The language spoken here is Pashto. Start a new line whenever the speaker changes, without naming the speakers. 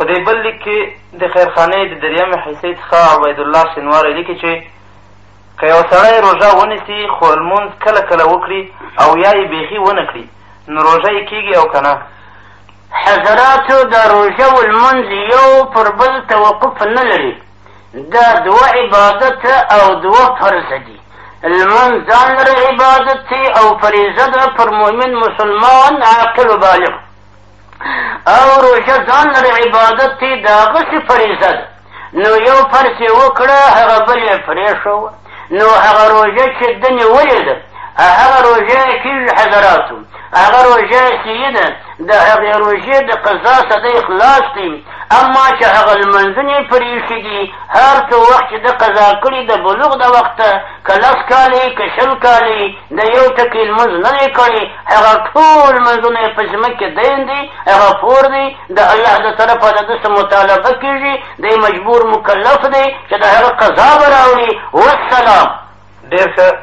په دې بل لیک کې د خیرخانې د درېیمې حصې څخه عبیدالله شینواری لیکي چې که یو سړی روژه ونیسي خو لمونځ کله کله وکړي او یا یې بیخي ونه کړي نو روژه یې کېږي او که نه
حضراتو د روژه و لمونځ یو پر بل توقف نه لري دا دوه عبادت او دوه فرض دي لمونځ ځان لره عبادت دی او فریضه ده پر مؤمن مسلمان عاقل بالغ او روژه ځان لره عبادت دی د هغسې فریضه ده نو یو فرض یې وکړه هغه بل یې پرېښوه نو هغه روژه چې ده نیولې ده هغه روژه یې کېږي حضراتو هغه روژه یې صحیح ده د هغې روژې د قضا څخه دی خلاص دی اما چې هغه لمونځونه یې پرې ایښي دي هر څه وخت چې ده قضا کړي د بلوغ د وخته که لس کاله که شل کاله د یو ټکي لمونځ نه دی کړی هغه ټول لمونځونه یې په ځمکې دین دي هغه پور دی د الله د طرفه د ده څه مطالبه کېږي دی مجبور مکلف دی چې د هغه قضا به راوړي والسلام
ډېر ښه